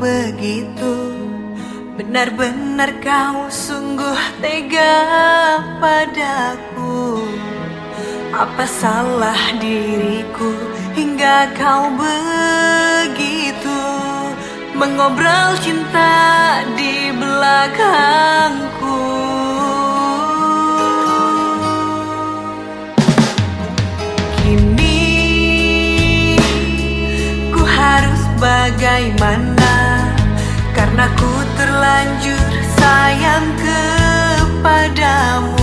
begitu? Benar-benar kau sungguh tega padaku. Apa salah diriku hingga kau begitu? Mengobrol cinta di belakangku bagaimana? Karena ku terlanjur sayang kepadamu.